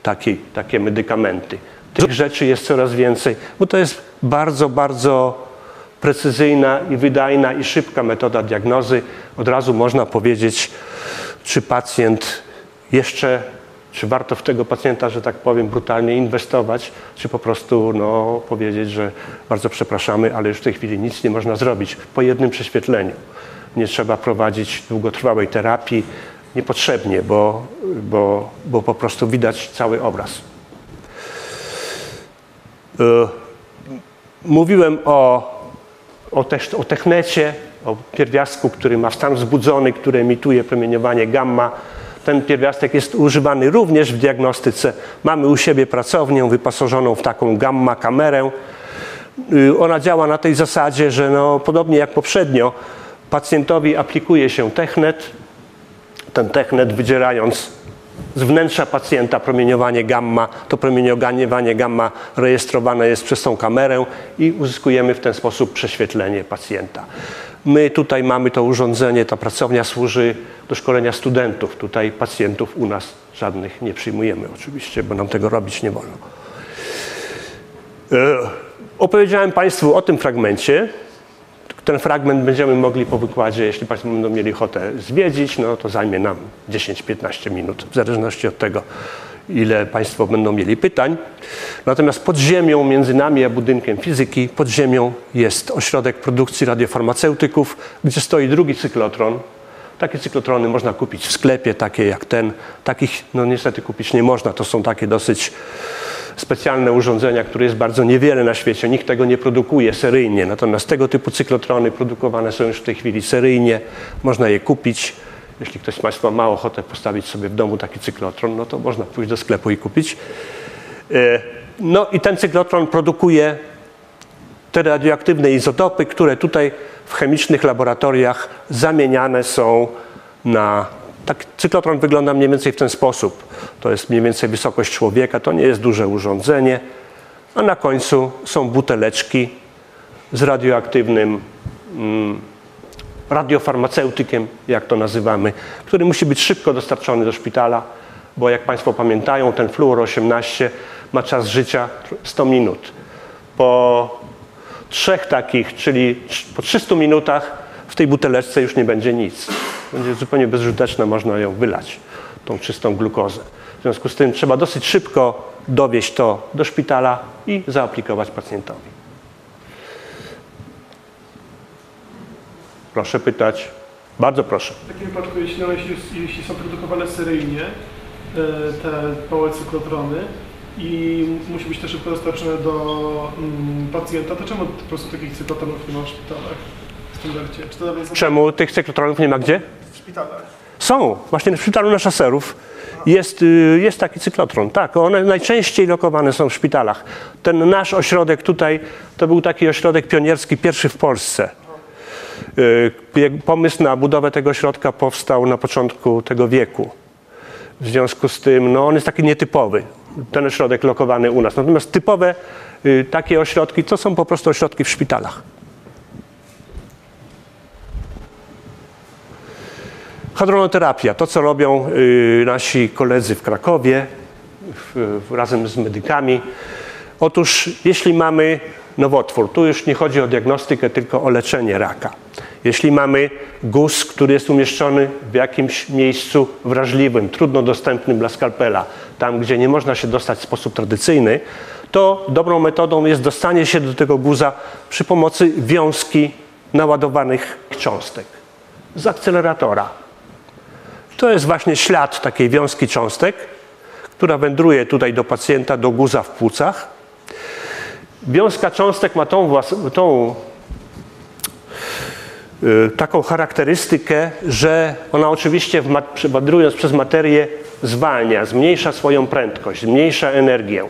takie, takie medykamenty. Tych rzeczy jest coraz więcej, bo to jest bardzo, bardzo precyzyjna i wydajna i szybka metoda diagnozy. Od razu można powiedzieć, czy pacjent jeszcze, czy warto w tego pacjenta, że tak powiem, brutalnie inwestować, czy po prostu no, powiedzieć, że bardzo przepraszamy, ale już w tej chwili nic nie można zrobić po jednym prześwietleniu. Nie trzeba prowadzić długotrwałej terapii niepotrzebnie, bo, bo, bo po prostu widać cały obraz. E, mówiłem o, o, też, o technecie, o pierwiastku, który ma stan wzbudzony, który emituje promieniowanie gamma. Ten pierwiastek jest używany również w diagnostyce. Mamy u siebie pracownię wyposażoną w taką gamma kamerę. Y, ona działa na tej zasadzie, że no, podobnie jak poprzednio, pacjentowi aplikuje się technet. Ten technet wydzierając z wnętrza pacjenta promieniowanie gamma, to promieniowanie gamma rejestrowane jest przez tą kamerę i uzyskujemy w ten sposób prześwietlenie pacjenta. My tutaj mamy to urządzenie, ta pracownia służy do szkolenia studentów. Tutaj pacjentów u nas żadnych nie przyjmujemy oczywiście, bo nam tego robić nie wolno. E, opowiedziałem Państwu o tym fragmencie. Ten fragment będziemy mogli po wykładzie, jeśli Państwo będą mieli ochotę zwiedzić, no to zajmie nam 10-15 minut, w zależności od tego, ile Państwo będą mieli pytań. Natomiast pod ziemią, między nami a budynkiem fizyki, pod ziemią jest ośrodek produkcji radiofarmaceutyków, gdzie stoi drugi cyklotron. Takie cyklotrony można kupić w sklepie, takie jak ten. Takich no niestety kupić nie można. To są takie dosyć specjalne urządzenia, które jest bardzo niewiele na świecie. Nikt tego nie produkuje seryjnie. Natomiast tego typu cyklotrony produkowane są już w tej chwili seryjnie. Można je kupić. Jeśli ktoś z Państwa ma ochotę postawić sobie w domu taki cyklotron, no to można pójść do sklepu i kupić. E, no i ten cyklotron produkuje te radioaktywne izotopy, które tutaj w chemicznych laboratoriach zamieniane są na. Tak, cyklotron wygląda mniej więcej w ten sposób. To jest mniej więcej wysokość człowieka, to nie jest duże urządzenie, a na końcu są buteleczki z radioaktywnym mm, radiofarmaceutykiem, jak to nazywamy, który musi być szybko dostarczony do szpitala, bo jak Państwo pamiętają, ten fluor 18 ma czas życia 100 minut. Po trzech takich, czyli po 300 minutach w tej buteleczce już nie będzie nic. Będzie zupełnie bezużyteczna, można ją wylać, tą czystą glukozę. W związku z tym trzeba dosyć szybko dowieść to do szpitala i zaaplikować pacjentowi. Proszę pytać. Bardzo proszę. W takim wypadku, jeśli, no, jeśli, jeśli są produkowane seryjnie e, te małe cyklotrony i musi być też szybko dostarczone do mm, pacjenta, to czemu po prostu takich cyklotronów nie ma w szpitalach w standardzie? Są Czemu tych cyklotronów nie ma gdzie? w szpitalach? Są. Właśnie w szpitalu na szaserów jest, y, jest taki cyklotron. Tak, one najczęściej lokowane są w szpitalach. Ten nasz ośrodek tutaj to był taki ośrodek pionierski, pierwszy w Polsce. Y, Pomysł na budowę tego ośrodka powstał na początku tego wieku. W związku z tym, no on jest taki nietypowy, ten ośrodek lokowany u nas. Natomiast typowe y, takie ośrodki to są po prostu ośrodki w szpitalach. Hadronoterapia, to co robią y, nasi koledzy w Krakowie razem z medykami. Otóż jeśli mamy nowotwór, tu już nie chodzi o diagnostykę, tylko o leczenie raka. Jeśli mamy guz, który jest umieszczony w jakimś miejscu wrażliwym, trudno dostępnym dla skalpela, tam gdzie nie można się dostać w sposób tradycyjny, to dobrą metodą jest dostanie się do tego guza przy pomocy wiązki naładowanych cząstek z akceleratora. To jest właśnie ślad takiej wiązki cząstek, która wędruje tutaj do pacjenta, do guza w płucach. Wiązka cząstek ma tą, tą y, taką charakterystykę, że ona oczywiście w ma- przewandrując przez materię zwalnia, zmniejsza swoją prędkość, zmniejsza energię.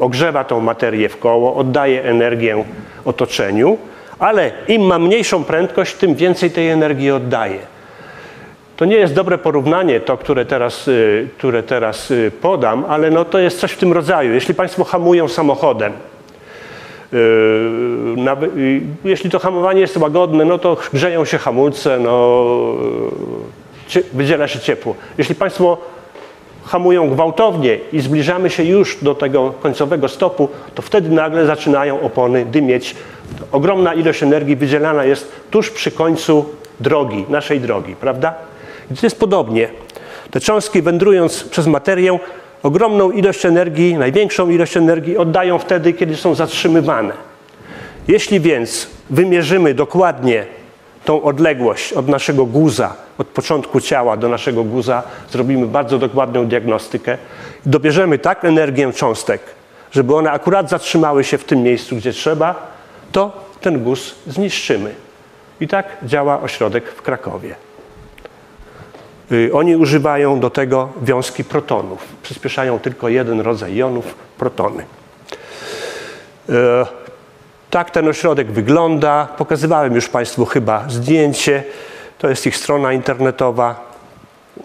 Ogrzewa tą materię w koło, oddaje energię otoczeniu, ale im ma mniejszą prędkość, tym więcej tej energii oddaje. To nie jest dobre porównanie, to, które teraz, y, które teraz y, podam, ale no to jest coś w tym rodzaju. Jeśli Państwo hamują samochodem, jeśli to hamowanie jest łagodne, no to grzeją się hamulce, no, y, cie- wydziela się ciepło. Jeśli Państwo hamują gwałtownie i zbliżamy się już do tego końcowego stopu, to wtedy nagle zaczynają opony dymieć. Ogromna ilość energii wydzielana jest tuż przy końcu drogi, naszej drogi, prawda? I to jest podobnie. Te cząstki wędrując przez materię, ogromną ilość energii, największą ilość energii oddają wtedy, kiedy są zatrzymywane. Jeśli więc wymierzymy dokładnie tą odległość od naszego guza, od początku ciała do naszego guza, zrobimy bardzo dokładną diagnostykę i dobierzemy tak energię cząstek, żeby one akurat zatrzymały się w tym miejscu, gdzie trzeba, to ten guz zniszczymy. I tak działa ośrodek w Krakowie. Y, Oni używają do tego wiązki protonów. Przyspieszają tylko jeden rodzaj jonów, protony. E, Tak ten ośrodek wygląda. Pokazywałem już Państwu chyba zdjęcie. To jest ich strona internetowa.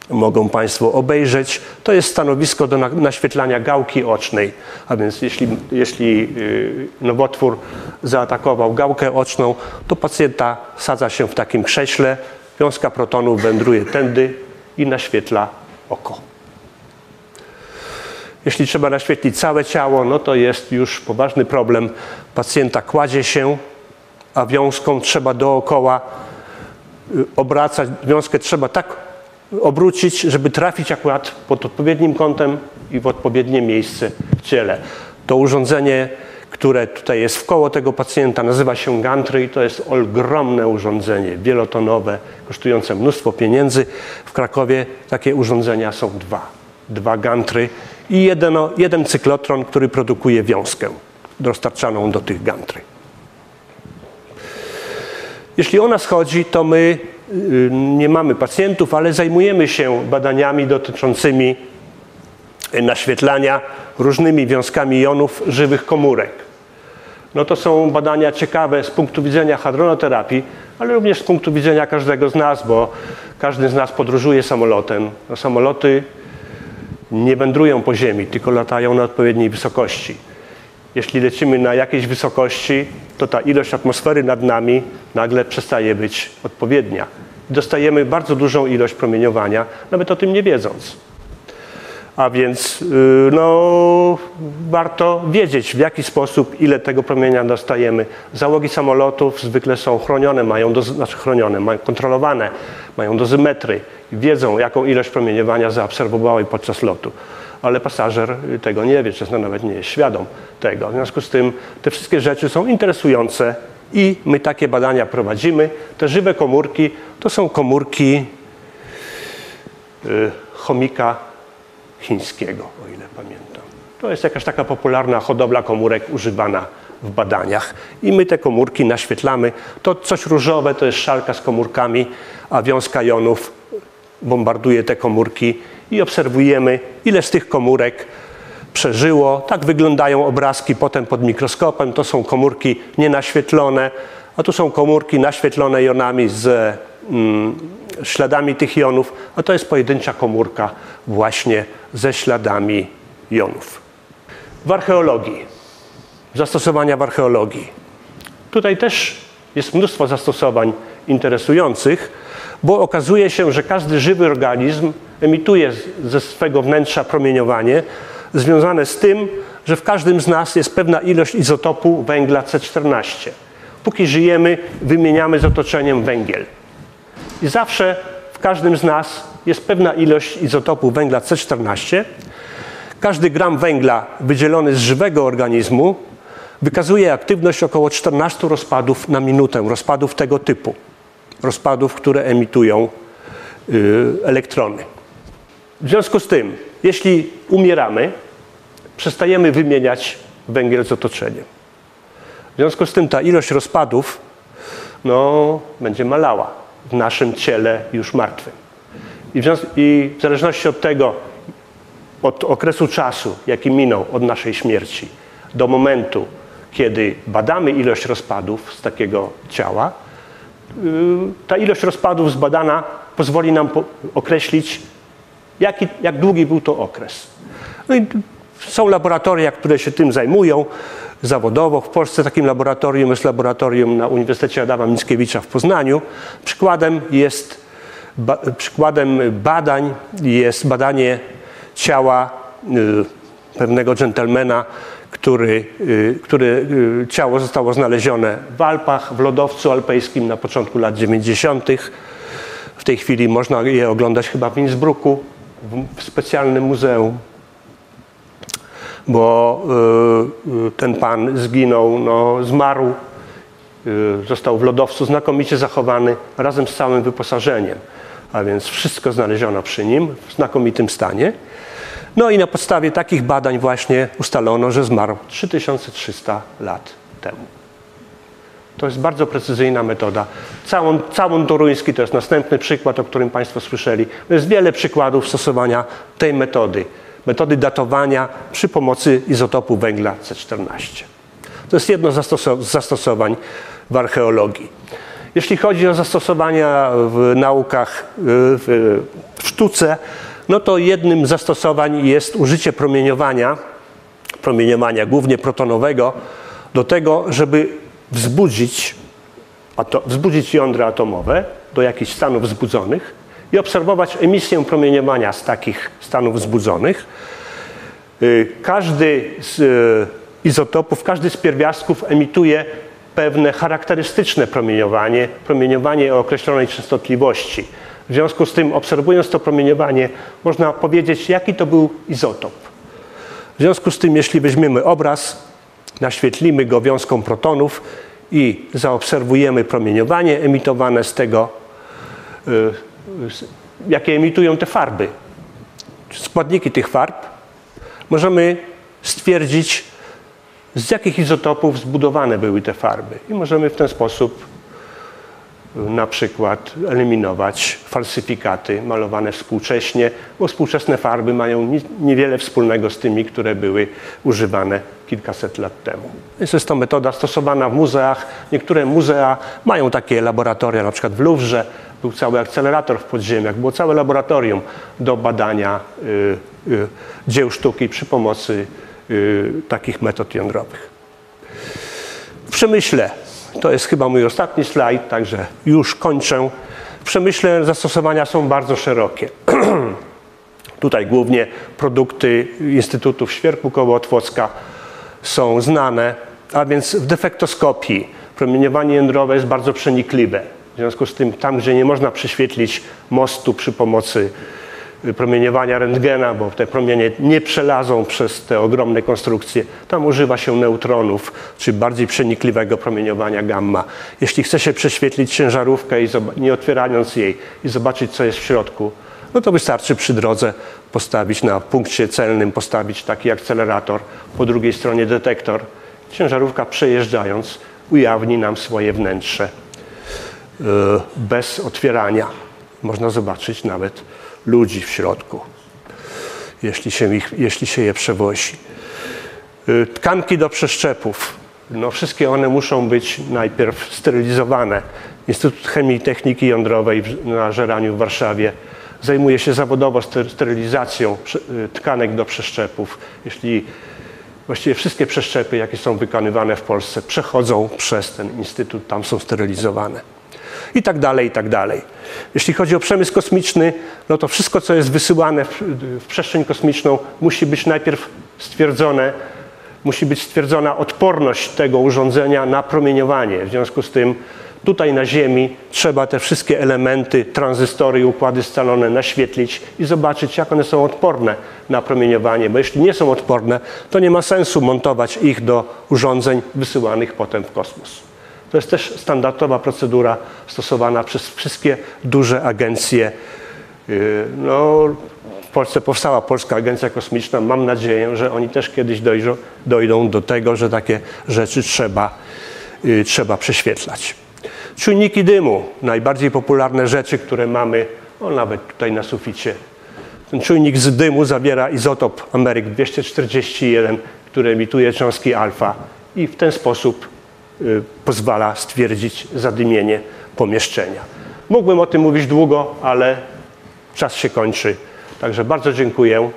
Mogą Państwo obejrzeć. To jest stanowisko do na- naświetlania gałki ocznej. A więc jeśli, jeśli y, nowotwór zaatakował gałkę oczną, to pacjenta sadza się w takim krześle. Wiązka protonów wędruje tędy i naświetla oko. Jeśli trzeba naświetlić całe ciało, no to jest już poważny problem. Pacjenta kładzie się, a wiązką trzeba dookoła y, obracać. Wiązkę trzeba tak obrócić, żeby trafić akurat pod odpowiednim kątem i w odpowiednie miejsce w ciele. To urządzenie, które tutaj jest w koło tego pacjenta, nazywa się gantry i to jest ogromne urządzenie, wielotonowe, kosztujące mnóstwo pieniędzy. W Krakowie takie urządzenia są dwa. Dwa gantry i jeden, jeden cyklotron, który produkuje wiązkę dostarczaną do tych gantry. Jeśli o nas chodzi, to my y, nie mamy pacjentów, ale zajmujemy się badaniami dotyczącymi naświetlania różnymi wiązkami jonów żywych komórek. No to są badania ciekawe z punktu widzenia hadronoterapii, ale również z punktu widzenia każdego z nas, bo każdy z nas podróżuje samolotem. No samoloty nie wędrują po ziemi, tylko latają na odpowiedniej wysokości. Jeśli lecimy na jakiejś wysokości, to ta ilość atmosfery nad nami nagle przestaje być odpowiednia. Dostajemy bardzo dużą ilość promieniowania, nawet o tym nie wiedząc. A więc y, no, warto wiedzieć, w jaki sposób, ile tego promienia dostajemy. Załogi samolotów zwykle są chronione, mają dozy, znaczy chronione, mają kontrolowane, mają dozymetry, wiedzą, jaką ilość promieniowania zaobserwowały podczas lotu. Ale pasażer tego nie wie, często nawet nie jest świadom tego. W związku z tym te wszystkie rzeczy są interesujące i my takie badania prowadzimy. Te żywe komórki to są komórki y, chomika chińskiego, o ile pamiętam. To jest jakaś taka popularna hodowla komórek używana w badaniach. I my te komórki naświetlamy. To coś różowe to jest szalka z komórkami, a wiązka jonów bombarduje te komórki i obserwujemy, ile z tych komórek przeżyło. Tak wyglądają obrazki potem pod mikroskopem. To są komórki nienaświetlone, a tu są komórki naświetlone jonami z śladami tych jonów, a to jest pojedyncza komórka właśnie ze śladami jonów. W archeologii, zastosowania w archeologii. Tutaj też jest mnóstwo zastosowań interesujących, bo okazuje się, że każdy żywy organizm emituje ze swego wnętrza promieniowanie związane z tym, że w każdym z nas jest pewna ilość izotopu węgla C14. Póki żyjemy, wymieniamy z otoczeniem węgiel. I zawsze w każdym z nas jest pewna ilość izotopu węgla C14. Każdy gram węgla wydzielony z żywego organizmu wykazuje aktywność około 14 rozpadów na minutę, rozpadów tego typu, rozpadów, które emitują y, elektrony. W związku z tym, jeśli umieramy, przestajemy wymieniać węgiel z otoczeniem. W związku z tym ta ilość rozpadów no, będzie malała w naszym ciele już martwym. I w, I w zależności od tego, od okresu czasu, jaki minął od naszej śmierci, do momentu, kiedy badamy ilość rozpadów z takiego ciała, y, ta ilość rozpadów zbadana pozwoli nam określić, jaki, jak długi był to okres. No i są laboratoria, które się tym zajmują zawodowo. W Polsce takim laboratorium jest laboratorium na Uniwersytecie Adama Mickiewicza w Poznaniu. Przykładem jest ba, przykładem badań jest badanie ciała y, pewnego dżentelmena, który, y, który y, ciało zostało znalezione w Alpach, w lodowcu alpejskim na początku lat 90. W tej chwili można je oglądać chyba w Innsbrucku, w, w specjalnym muzeum bo y, ten pan zginął, no, zmarł, y, został w lodowcu znakomicie zachowany razem z całym wyposażeniem. A więc wszystko znaleziono przy nim w znakomitym stanie. No i na podstawie takich badań właśnie ustalono, że zmarł 3300 lat temu. To jest bardzo precyzyjna metoda. Całon, całon toruński to jest następny przykład, o którym Państwo słyszeli. Jest wiele przykładów stosowania tej metody metody datowania przy pomocy izotopu węgla C14. To jest jedno z zastosowań w archeologii. Jeśli chodzi o zastosowania w naukach, w sztuce, no to jednym z zastosowań jest użycie promieniowania, promieniowania głównie protonowego, do tego, żeby wzbudzić, wzbudzić jądra atomowe do jakichś stanów wzbudzonych i obserwować emisję promieniowania z takich stanów wzbudzonych. Y, każdy z y, izotopów, każdy z pierwiastków emituje pewne charakterystyczne promieniowanie, promieniowanie o określonej częstotliwości. W związku z tym, obserwując to promieniowanie, można powiedzieć, jaki to był izotop. W związku z tym, jeśli weźmiemy obraz, naświetlimy go wiązką protonów i zaobserwujemy promieniowanie emitowane z tego, y, jakie emitują te farby, składniki tych farb, możemy stwierdzić, z jakich izotopów zbudowane były te farby. I możemy w ten sposób na przykład eliminować falsyfikaty malowane współcześnie, bo współczesne farby mają niewiele wspólnego z tymi, które były używane kilkaset lat temu. Więc jest to metoda stosowana w muzeach. Niektóre muzea mają takie laboratoria, na przykład w Louvre był cały akcelerator w podziemiach, było całe laboratorium do badania y, y, dzieł sztuki przy pomocy y, takich metod jądrowych. W przemyśle to jest chyba mój ostatni slajd, także już kończę. W przemyśle zastosowania są bardzo szerokie. Tutaj głównie produkty Instytutu w Świerku koło Otwocka są znane, a więc w defektoskopii promieniowanie jądrowe jest bardzo przenikliwe. W związku z tym tam, gdzie nie można prześwietlić mostu przy pomocy promieniowania rentgena, bo te promienie nie przelazą przez te ogromne konstrukcje. Tam używa się neutronów, czy bardziej przenikliwego promieniowania gamma. Jeśli chce się prześwietlić ciężarówkę, i nie otwierając jej i zobaczyć, co jest w środku, no to wystarczy przy drodze postawić na punkcie celnym, postawić taki akcelerator, po drugiej stronie detektor. Ciężarówka przejeżdżając ujawni nam swoje wnętrze bez otwierania. Można zobaczyć nawet ludzi w środku, jeśli się, ich, jeśli się je przewozi. Y, tkanki do przeszczepów. No, wszystkie one muszą być najpierw sterylizowane. Instytut Chemii i Techniki Jądrowej na Żeraniu w Warszawie zajmuje się zawodowo sterylizacją y, tkanek do przeszczepów. Jeśli właściwie wszystkie przeszczepy, jakie są wykonywane w Polsce, przechodzą przez ten instytut, tam są sterylizowane. I tak dalej, i tak dalej. Jeśli chodzi o przemysł kosmiczny, no to wszystko, co jest wysyłane w, w przestrzeń kosmiczną, musi być najpierw stwierdzone, musi być stwierdzona odporność tego urządzenia na promieniowanie. W związku z tym tutaj na Ziemi trzeba te wszystkie elementy, tranzystory i układy scalone naświetlić i zobaczyć, jak one są odporne na promieniowanie, bo jeśli nie są odporne, to nie ma sensu montować ich do urządzeń wysyłanych potem w kosmos. To jest też standardowa procedura stosowana przez wszystkie duże agencje. Y, no, w Polsce powstała Polska Agencja Kosmiczna. Mam nadzieję, że oni też kiedyś dojdą, dojdą do tego, że takie rzeczy trzeba, y, trzeba prześwietlać. Czujniki dymu, najbardziej popularne rzeczy, które mamy, o nawet tutaj na suficie. Ten czujnik z dymu zawiera izotop Ameryk 241, który emituje cząstki alfa i w ten sposób pozwala stwierdzić zadymienie pomieszczenia. Mógłbym o tym mówić długo, ale czas się kończy. Także bardzo dziękuję.